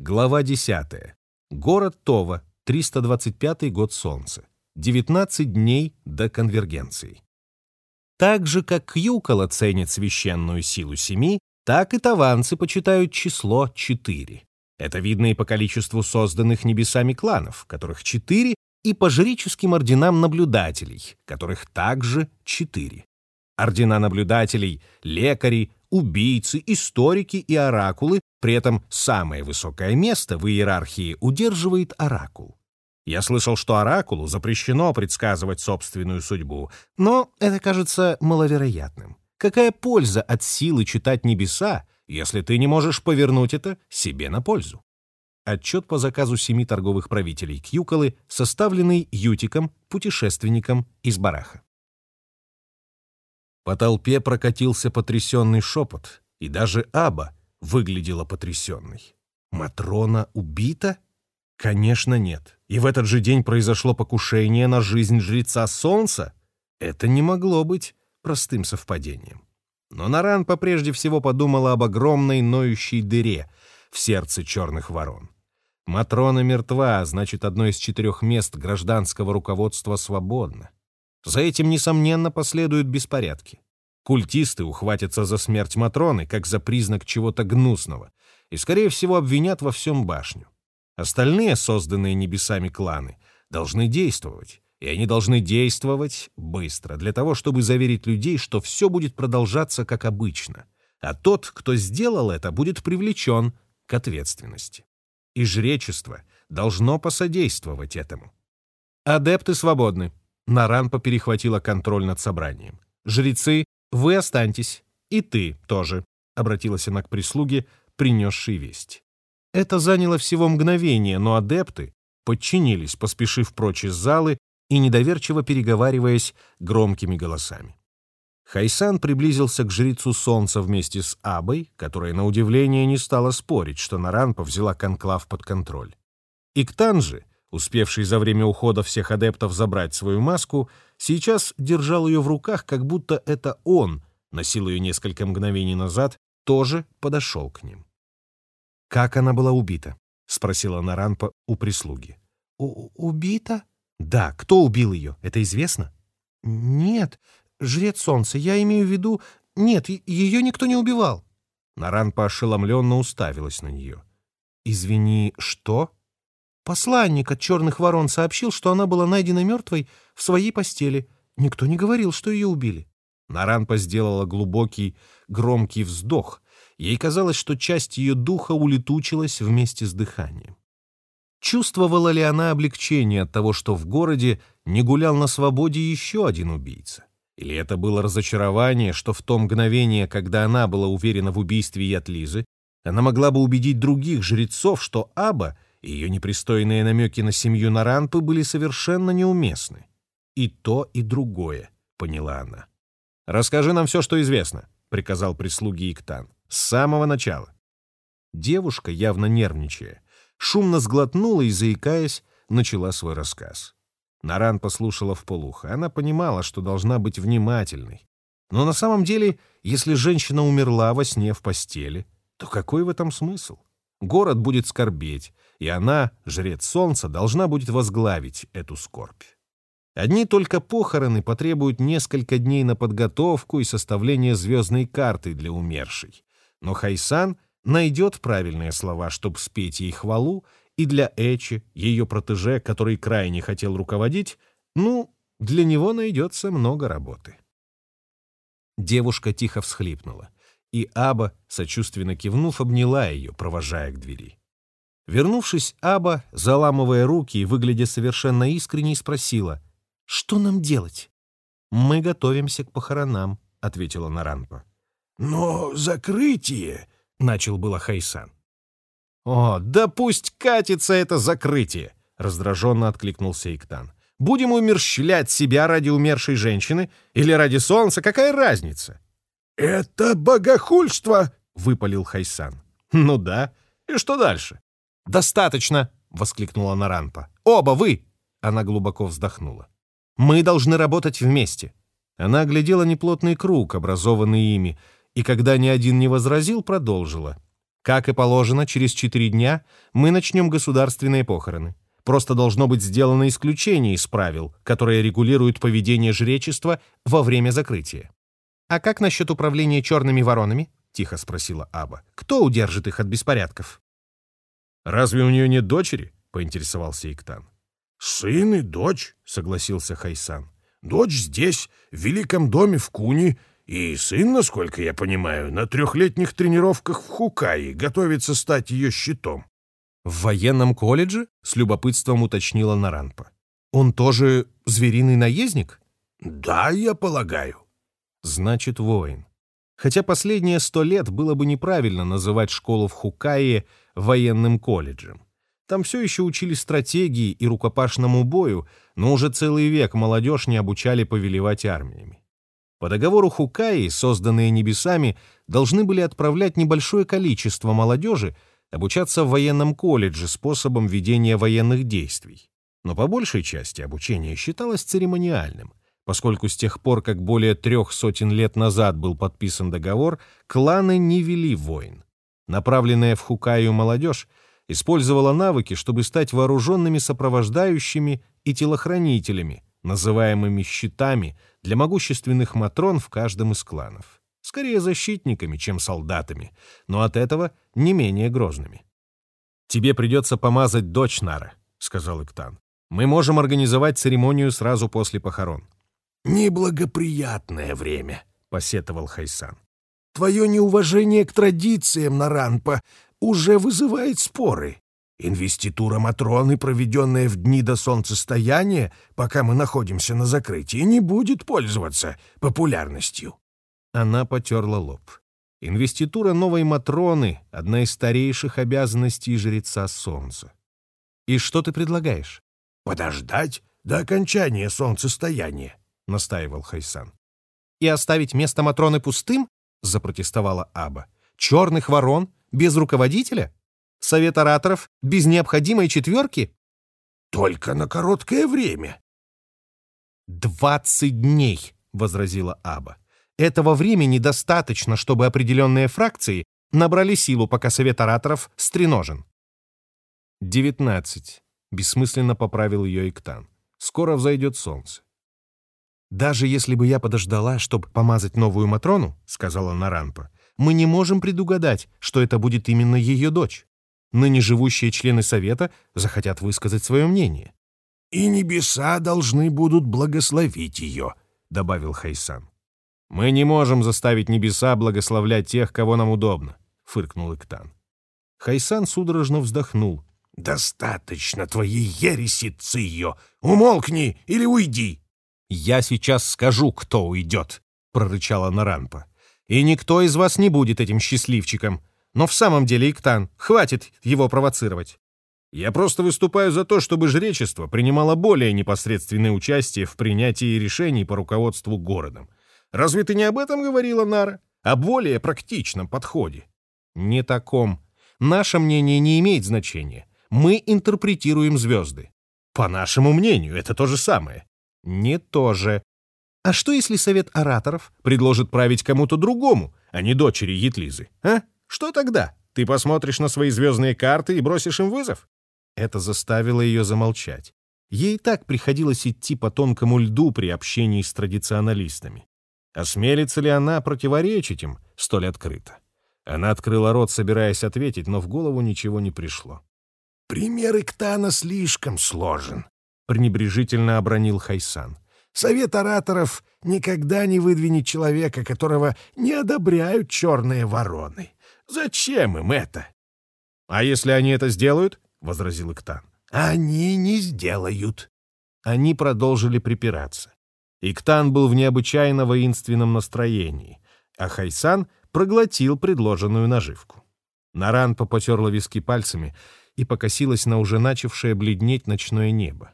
Глава 10. Город Това, 325 год Солнца. 19 дней до конвергенции. Так же, как Кьюкола ценит священную силу семи, так и таванцы почитают число 4. Это видно и по количеству созданных небесами кланов, которых 4, и по жреческим орденам наблюдателей, которых также 4. Ордена наблюдателей, лекари, убийцы, историки и оракулы, при этом самое высокое место в иерархии удерживает оракул. Я слышал, что оракулу запрещено предсказывать собственную судьбу, но это кажется маловероятным. Какая польза от силы читать небеса, если ты не можешь повернуть это себе на пользу? Отчет по заказу семи торговых правителей Кьюколы, составленный Ютиком, путешественником из Бараха. По толпе прокатился потрясенный шепот, и даже Аба выглядела потрясенной. Матрона убита? Конечно, нет. И в этот же день произошло покушение на жизнь жреца Солнца? Это не могло быть простым совпадением. Но Наран прежде всего подумала об огромной ноющей дыре в сердце черных ворон. Матрона мертва, значит, одно из четырех мест гражданского руководства свободно. За этим, несомненно, последуют беспорядки. Культисты ухватятся за смерть Матроны, как за признак чего-то гнусного, и, скорее всего, обвинят во всем башню. Остальные, созданные небесами кланы, должны действовать, и они должны действовать быстро, для того, чтобы заверить людей, что все будет продолжаться как обычно, а тот, кто сделал это, будет привлечен к ответственности. И жречество должно посодействовать этому. Адепты свободны. Наранпа перехватила контроль над собранием. Жрецы, вы останьтесь. И ты тоже, — обратилась она к прислуге, принесшей весть. Это заняло всего мгновение, но адепты подчинились, поспешив прочь из залы и недоверчиво переговариваясь громкими голосами. Хайсан приблизился к жрицу солнца вместе с Абой, которая, на удивление, не стала спорить, что Наранпа взяла конклав под контроль. Иктан же успевший за время ухода всех адептов забрать свою маску, сейчас держал ее в руках, как будто это он, носил ее несколько мгновений назад, тоже подошел к ним. «Как она была убита?» — спросила Наранпа у прислуги. У «Убита?» «Да, кто убил ее, это известно?» «Нет, жрец солнца, я имею в виду... Нет, ее никто не убивал». Наранпа ошеломленно уставилась на нее. «Извини, что?» Посланник от черных ворон сообщил, что она была найдена мертвой в своей постели. Никто не говорил, что ее убили. Наранпа сделала глубокий, громкий вздох. Ей казалось, что часть ее духа улетучилась вместе с дыханием. Чувствовала ли она облегчение от того, что в городе не гулял на свободе еще один убийца? Или это было разочарование, что в то мгновение, когда она была уверена в убийстве Ятлизы, она могла бы убедить других жрецов, что Аба — ее непристойные намеки на семью Наранпы были совершенно неуместны. И то, и другое, поняла она. «Расскажи нам все, что известно», — приказал прислуги Иктан. «С самого начала». Девушка, явно нервничая, шумно сглотнула и, заикаясь, начала свой рассказ. Наран послушала вполуха. Она понимала, что должна быть внимательной. Но на самом деле, если женщина умерла во сне в постели, то какой в этом смысл? Город будет скорбеть, и она, жрец солнца, должна будет возглавить эту скорбь. Одни только похороны потребуют несколько дней на подготовку и составление звездной карты для умершей. Но Хайсан найдет правильные слова, чтобы спеть ей хвалу, и для Эчи, ее протеже, который крайне хотел руководить, ну, для него найдется много работы. Девушка тихо всхлипнула, и Аба, сочувственно кивнув, обняла ее, провожая к двери. Вернувшись, Аба, заламывая руки и выглядя совершенно искренней, спросила, «Что нам делать?» «Мы готовимся к похоронам», — ответила Наранпа. «Но закрытие...» — начал было Хайсан. «О, да пусть катится это закрытие!» — раздраженно откликнулся Иктан. «Будем умерщвлять себя ради умершей женщины или ради солнца, какая разница?» «Это богохульство!» — выпалил Хайсан. «Ну да. И что дальше?» «Достаточно!» — воскликнула Наранпа. «Оба вы!» — она глубоко вздохнула. «Мы должны работать вместе». Она оглядела неплотный круг, образованный ими, и когда ни один не возразил, продолжила. Как и положено, через четыре дня мы начнем государственные похороны. Просто должно быть сделано исключение из правил, которые регулируют поведение жречества во время закрытия. «А как насчет управления черными воронами?» — тихо спросила Аба. «Кто удержит их от беспорядков?» «Разве у нее нет дочери?» — поинтересовался Иктан. «Сын и дочь», — согласился Хайсан. «Дочь здесь, в великом доме в Куни, и сын, насколько я понимаю, на трехлетних тренировках в Хукае готовится стать ее щитом». «В военном колледже?» — с любопытством уточнила Наранпа. «Он тоже звериный наездник?» «Да, я полагаю». «Значит, воин. Хотя последние сто лет было бы неправильно называть школу в Хукае военным колледжем. Там все еще учили стратегии и рукопашному бою, но уже целый век молодежь не обучали повелевать армиями. По договору Хукаи, созданные небесами, должны были отправлять небольшое количество молодежи обучаться в военном колледже способом ведения военных действий. Но по большей части обучение считалось церемониальным, поскольку с тех пор, как более трех сотен лет назад был подписан договор, кланы не вели войн. Направленная в Хукаю молодежь использовала навыки, чтобы стать вооруженными сопровождающими и телохранителями, называемыми щитами, для могущественных матрон в каждом из кланов. Скорее защитниками, чем солдатами, но от этого не менее грозными. «Тебе придется помазать дочь Нара», — сказал Иктан. «Мы можем организовать церемонию сразу после похорон». «Неблагоприятное время», — посетовал Хайсан. «Твое неуважение к традициям, Наранпа, уже вызывает споры. Инвеститура Матроны, проведенная в дни до солнцестояния, пока мы находимся на закрытии, не будет пользоваться популярностью». Она потерла лоб. Инвеститура новой Матроны — одна из старейших обязанностей жреца Солнца. «И что ты предлагаешь?» «Подождать до окончания солнцестояния», — настаивал Хайсан. «И оставить место Матроны пустым?» — запротестовала Аба. «Черных ворон без руководителя? Совет ораторов без необходимой четверки? Только на короткое время. «Двадцать дней», — возразила Аба. «Этого времени достаточно, чтобы определенные фракции набрали силу, пока совет ораторов стреножен». «Девятнадцать», — бессмысленно поправил ее Иктан. «Скоро взойдет солнце». «Даже если бы я подождала, чтобы помазать новую Матрону», — сказала Наранпа, мы не можем предугадать, что это будет именно ее дочь. Ныне живущие члены Совета захотят высказать свое мнение. «И небеса должны будут благословить ее», — добавил Хайсан. «Мы не можем заставить небеса благословлять тех, кого нам удобно», — фыркнул Иктан. Хайсан судорожно вздохнул. «Достаточно твоей ереси, Цио! Умолкни или уйди!» «Я сейчас скажу, кто уйдет», — прорычала Наранпа. И никто из вас не будет этим счастливчиком. Но в самом деле, Иктан, хватит его провоцировать. Я просто выступаю за то, чтобы жречество принимало более непосредственное участие в принятии решений по руководству городом. Разве ты не об этом говорила, Нара? О более практичном подходе. Не таком. Наше мнение не имеет значения. Мы интерпретируем звезды. По нашему мнению, это то же самое. Не то же. А что, если совет ораторов предложит править кому-то другому, а не дочери Етлизы? А? Что тогда? Ты посмотришь на свои звездные карты и бросишь им вызов? Это заставило ее замолчать. Ей так приходилось идти по тонкому льду при общении с традиционалистами. Осмелится ли она противоречить им столь открыто? Она открыла рот, собираясь ответить, но в голову ничего не пришло. «Пример Иктана слишком сложен», — пренебрежительно обронил Хайсан. Совет ораторов никогда не выдвинет человека, которого не одобряют черные вороны. Зачем им это? — А если они это сделают? — возразил Иктан. — Они не сделают. Они продолжили припираться. Иктан был в необычайно воинственном настроении, а Хайсан проглотил предложенную наживку. Наран попотерла виски пальцами и покосилась на уже начавшее бледнеть ночное небо.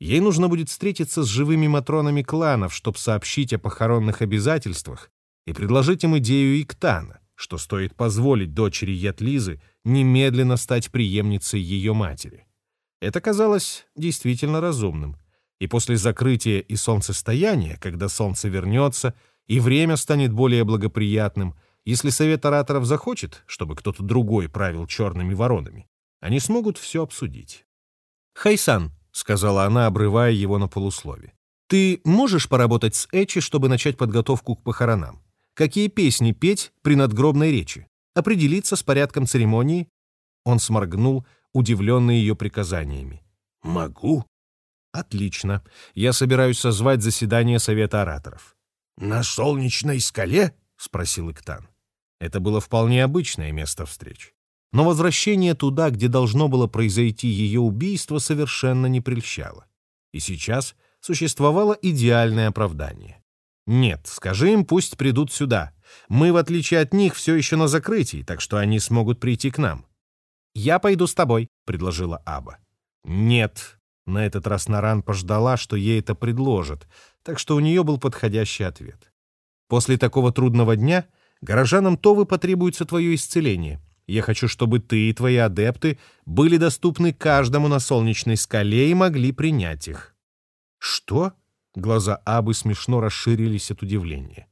Ей нужно будет встретиться с живыми матронами кланов, чтобы сообщить о похоронных обязательствах и предложить им идею Иктана, что стоит позволить дочери Ятлизы немедленно стать преемницей ее матери. Это казалось действительно разумным. И после закрытия и солнцестояния, когда солнце вернется, и время станет более благоприятным, Если совет ораторов захочет, чтобы кто-то другой правил черными воронами, они смогут все обсудить. «Хайсан», — сказала она, обрывая его на полуслове, «ты можешь поработать с Эчи, чтобы начать подготовку к похоронам? Какие песни петь при надгробной речи? Определиться с порядком церемонии?» Он сморгнул, удивленный ее приказаниями. «Могу». «Отлично. Я собираюсь созвать заседание Совета ораторов». «На солнечной скале?» — спросил Иктан. Это было вполне обычное место встреч. Но возвращение туда, где должно было произойти ее убийство, совершенно не прельщало. И сейчас существовало идеальное оправдание. «Нет, скажи им, пусть придут сюда. Мы, в отличие от них, все еще на закрытии, так что они смогут прийти к нам». «Я пойду с тобой», — предложила Аба. «Нет». На этот раз Наран пождала, что ей это предложат, так что у нее был подходящий ответ. «После такого трудного дня горожанам Товы потребуется твое исцеление. Я хочу, чтобы ты и твои адепты были доступны каждому на солнечной скале и могли принять их». «Что?» — глаза Абы смешно расширились от удивления.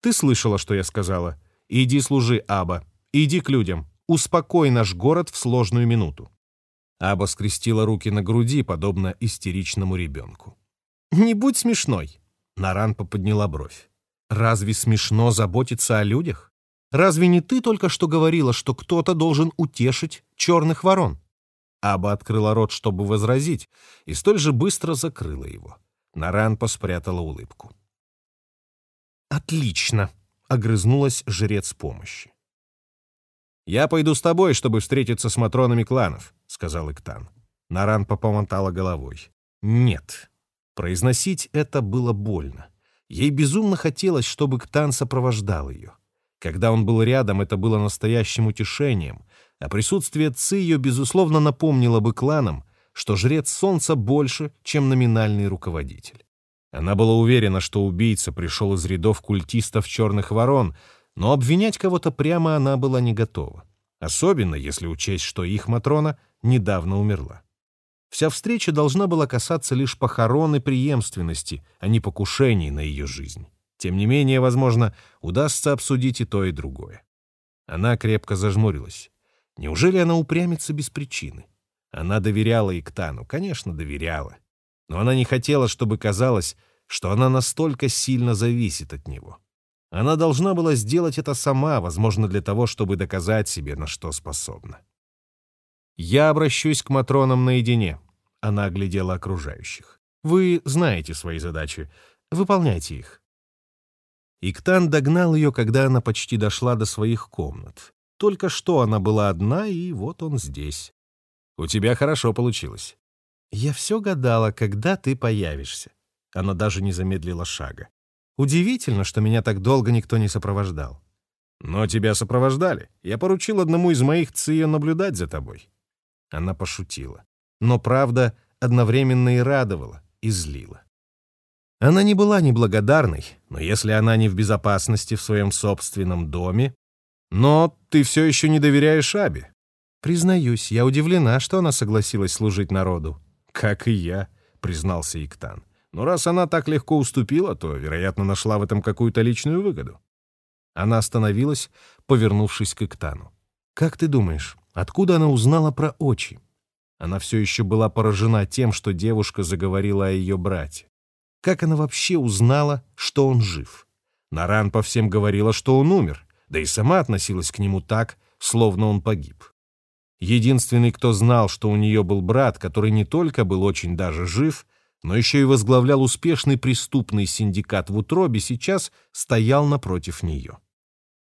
«Ты слышала, что я сказала? Иди служи, Аба. Иди к людям. Успокой наш город в сложную минуту». Аба скрестила руки на груди, подобно истеричному ребенку. «Не будь смешной!» Наран поподняла бровь. «Разве смешно заботиться о людях? Разве не ты только что говорила, что кто-то должен утешить черных ворон?» Аба открыла рот, чтобы возразить, и столь же быстро закрыла его. Наран поспрятала улыбку. «Отлично!» — огрызнулась жрец помощи. «Я пойду с тобой, чтобы встретиться с матронами кланов», — сказал Иктан. Наран помотала головой. «Нет». Произносить это было больно. Ей безумно хотелось, чтобы Ктан сопровождал ее. Когда он был рядом, это было настоящим утешением, а присутствие Ци ее, безусловно, напомнило бы кланам, что жрец солнца больше, чем номинальный руководитель. Она была уверена, что убийца пришел из рядов культистов черных ворон, но обвинять кого-то прямо она была не готова. Особенно, если учесть, что их Матрона недавно умерла. Вся встреча должна была касаться лишь похорон и преемственности, а не покушений на ее жизнь. Тем не менее, возможно, удастся обсудить и то, и другое. Она крепко зажмурилась. Неужели она упрямится без причины? Она доверяла Иктану, конечно, доверяла. Но она не хотела, чтобы казалось, что она настолько сильно зависит от него. Она должна была сделать это сама, возможно, для того, чтобы доказать себе, на что способна. «Я обращусь к Матронам наедине», — она оглядела окружающих. «Вы знаете свои задачи. Выполняйте их». Иктан догнал ее, когда она почти дошла до своих комнат. Только что она была одна, и вот он здесь. «У тебя хорошо получилось». «Я все гадала, когда ты появишься». Она даже не замедлила шага. Удивительно, что меня так долго никто не сопровождал. Но тебя сопровождали. Я поручил одному из моих цио наблюдать за тобой. Она пошутила. Но правда одновременно и радовала, и злила. Она не была неблагодарной, но если она не в безопасности в своем собственном доме... Но ты все еще не доверяешь Абе. Признаюсь, я удивлена, что она согласилась служить народу. Как и я, признался Иктан. Но раз она так легко уступила, то, вероятно, нашла в этом какую-то личную выгоду. Она остановилась, повернувшись к Иктану. «Как ты думаешь, откуда она узнала про очи?» Она все еще была поражена тем, что девушка заговорила о ее брате. Как она вообще узнала, что он жив? Наран по всем говорила, что он умер, да и сама относилась к нему так, словно он погиб. Единственный, кто знал, что у нее был брат, который не только был очень даже жив, но еще и возглавлял успешный преступный синдикат в утробе, сейчас стоял напротив нее.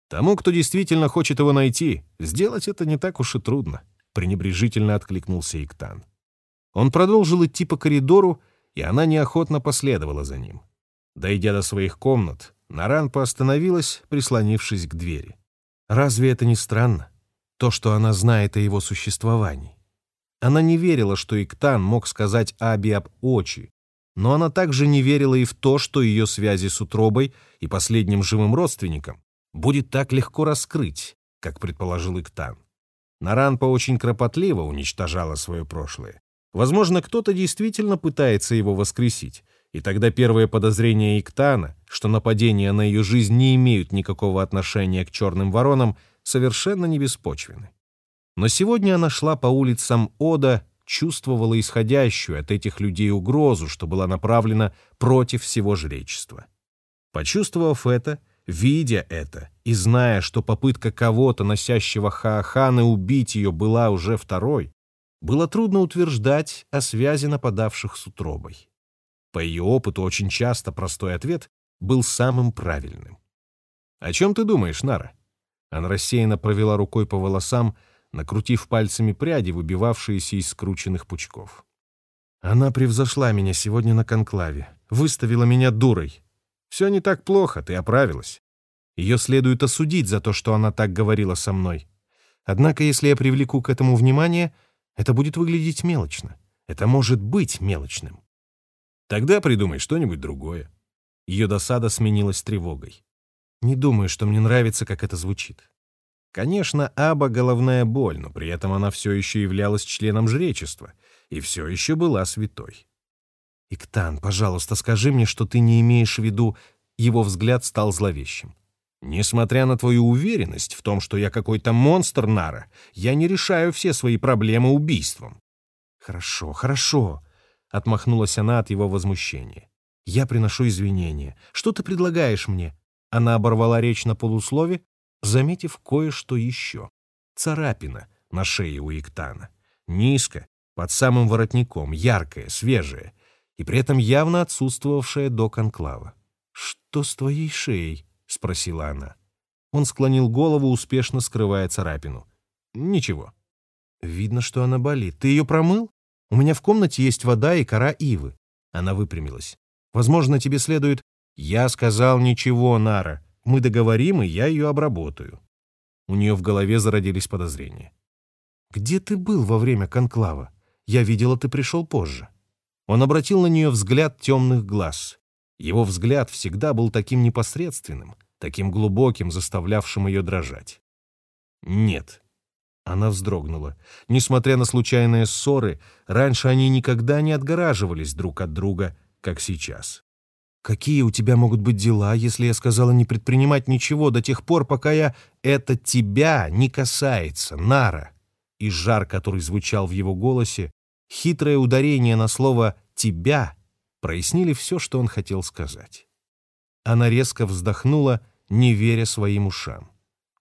Тому, кто действительно хочет его найти, сделать это не так уж и трудно, пренебрежительно откликнулся Иктан. Он продолжил идти по коридору, и она неохотно последовала за ним. Дойдя до своих комнат, Наранпа остановилась, прислонившись к двери. Разве это не странно? То, что она знает о его существовании. Она не верила, что Иктан мог сказать Аби об Очи, но она также не верила и в то, что ее связи с утробой и последним живым родственником будет так легко раскрыть, как предположил Иктан. Наранпа очень кропотливо уничтожала свое прошлое. Возможно, кто-то действительно пытается его воскресить, И тогда первые подозрения Иктана, что нападения на ее жизнь не имеют никакого отношения к черным воронам, совершенно не беспочвены. Но сегодня она шла по улицам Ода, чувствовала исходящую от этих людей угрозу, что была направлена против всего жречества. Почувствовав это, видя это и зная, что попытка кого-то, носящего Хааханы, убить ее была уже второй, было трудно утверждать о связи нападавших с утробой. По ее опыту очень часто простой ответ был самым правильным. «О чем ты думаешь, Нара?» Она рассеянно провела рукой по волосам, накрутив пальцами пряди, выбивавшиеся из скрученных пучков. «Она превзошла меня сегодня на конклаве, выставила меня дурой. Все не так плохо, ты оправилась. Ее следует осудить за то, что она так говорила со мной. Однако, если я привлеку к этому внимание, это будет выглядеть мелочно. Это может быть мелочным. Тогда придумай что-нибудь другое. Ее досада сменилась тревогой. Не думаю, что мне нравится, как это звучит. Конечно, Аба — головная боль, но при этом она все еще являлась членом жречества и все еще была святой. «Иктан, пожалуйста, скажи мне, что ты не имеешь в виду...» Его взгляд стал зловещим. «Несмотря на твою уверенность в том, что я какой-то монстр, Нара, я не решаю все свои проблемы убийством». «Хорошо, хорошо», Отмахнулась она от его возмущения. «Я приношу извинения. Что ты предлагаешь мне?» Она оборвала речь на полуслове, заметив кое-что еще. Царапина на шее у Иктана. Низко, под самым воротником, яркая, свежая, и при этом явно отсутствовавшая до конклава. «Что с твоей шеей?» — спросила она. Он склонил голову, успешно скрывая царапину. «Ничего». «Видно, что она болит. Ты ее промыл?» У меня в комнате есть вода и кора ивы». Она выпрямилась. «Возможно, тебе следует...» «Я сказал ничего, Нара. Мы договорим, и я ее обработаю». У нее в голове зародились подозрения. «Где ты был во время конклава? Я видела, ты пришел позже». Он обратил на нее взгляд темных глаз. Его взгляд всегда был таким непосредственным, таким глубоким, заставлявшим ее дрожать. «Нет», она вздрогнула. Несмотря на случайные ссоры, раньше они никогда не отгораживались друг от друга, как сейчас. «Какие у тебя могут быть дела, если я сказала не предпринимать ничего до тех пор, пока я... Это тебя не касается, Нара!» И жар, который звучал в его голосе, хитрое ударение на слово «тебя» прояснили все, что он хотел сказать. Она резко вздохнула, не веря своим ушам.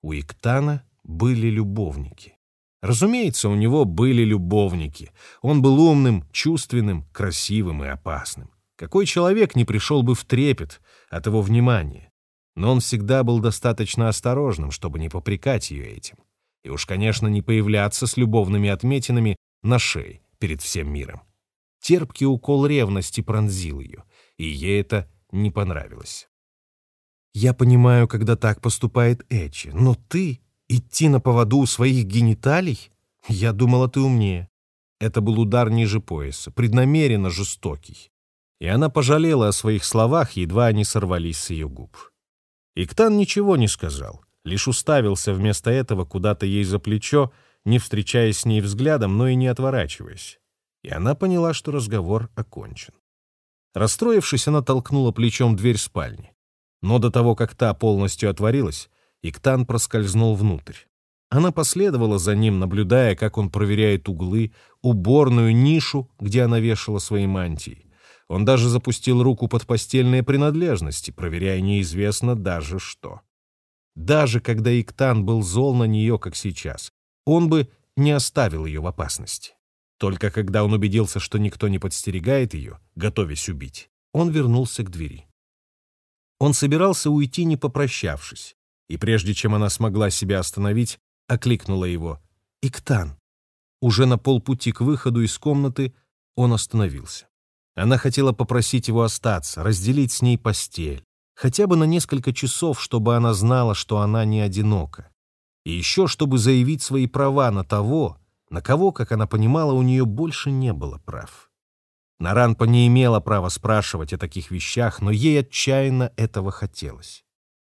У Иктана были любовники. Разумеется, у него были любовники. Он был умным, чувственным, красивым и опасным. Какой человек не пришел бы в трепет от его внимания? Но он всегда был достаточно осторожным, чтобы не попрекать ее этим. И уж, конечно, не появляться с любовными отметинами на шее перед всем миром. Терпкий укол ревности пронзил ее, и ей это не понравилось. «Я понимаю, когда так поступает Эчи, но ты Идти на поводу у своих гениталий? Я думала, ты умнее. Это был удар ниже пояса, преднамеренно жестокий. И она пожалела о своих словах, едва они сорвались с ее губ. Иктан ничего не сказал, лишь уставился вместо этого куда-то ей за плечо, не встречаясь с ней взглядом, но и не отворачиваясь. И она поняла, что разговор окончен. Расстроившись, она толкнула плечом дверь спальни. Но до того, как та полностью отворилась, Иктан проскользнул внутрь. Она последовала за ним, наблюдая, как он проверяет углы, уборную, нишу, где она вешала свои мантии. Он даже запустил руку под постельные принадлежности, проверяя неизвестно даже что. Даже когда Иктан был зол на нее, как сейчас, он бы не оставил ее в опасности. Только когда он убедился, что никто не подстерегает ее, готовясь убить, он вернулся к двери. Он собирался уйти, не попрощавшись, и прежде чем она смогла себя остановить, окликнула его. «Иктан!» Уже на полпути к выходу из комнаты он остановился. Она хотела попросить его остаться, разделить с ней постель, хотя бы на несколько часов, чтобы она знала, что она не одинока. И еще, чтобы заявить свои права на того, на кого, как она понимала, у нее больше не было прав. Наранпа не имела права спрашивать о таких вещах, но ей отчаянно этого хотелось.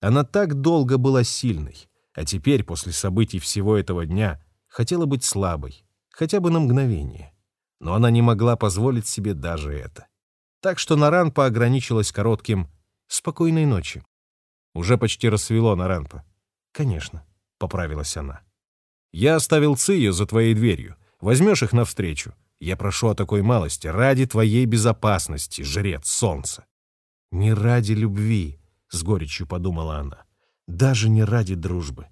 Она так долго была сильной, а теперь, после событий всего этого дня, хотела быть слабой, хотя бы на мгновение. Но она не могла позволить себе даже это. Так что Наранпа ограничилась коротким «спокойной ночи». Уже почти рассвело Наранпа. «Конечно», — поправилась она. «Я оставил Цию за твоей дверью. Возьмешь их навстречу. Я прошу о такой малости, ради твоей безопасности, жрец солнца». «Не ради любви», — с горечью подумала она. «Даже не ради дружбы,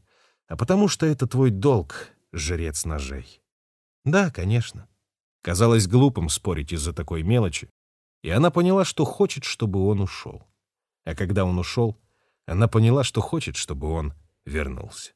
а потому что это твой долг, жрец ножей». «Да, конечно». Казалось глупым спорить из-за такой мелочи, и она поняла, что хочет, чтобы он ушел. А когда он ушел, она поняла, что хочет, чтобы он вернулся.